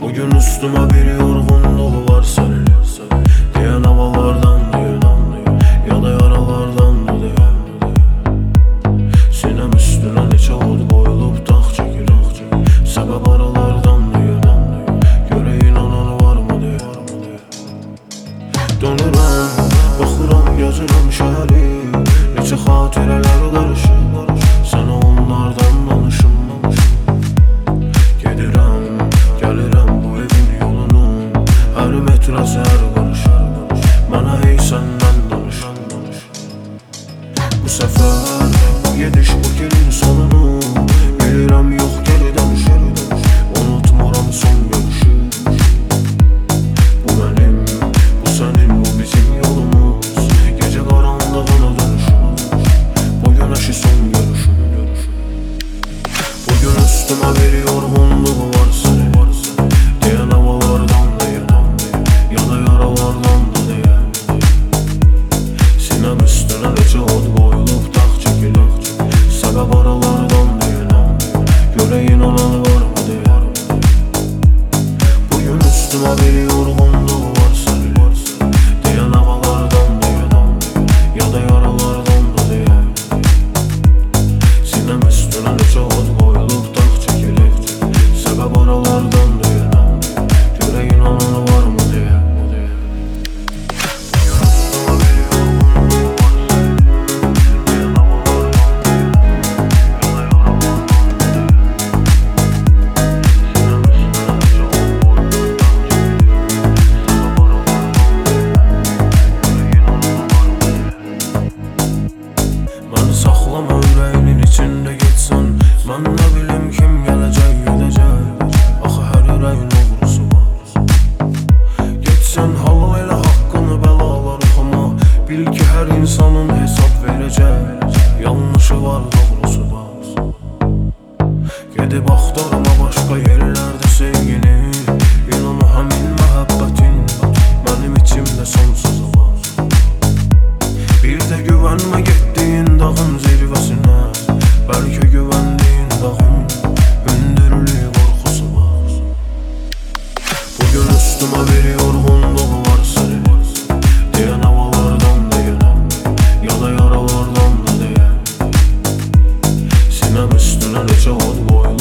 Bugün üstüme bir yorgunluğu var sarılır Diyen havalardan diyor damlıyor Ya da yaralardan duduyor Sinem üstüne neçə od qoyulub dağ çəkir Səbəb aralardan diyor damlıyor Görə inanan var mı diyor Dönürəm, baxıram, yazıram şəhəri Neçə xatirə arası her barış Bana hey senden danış Bu sefer Bastım haberi yorgun controlled world.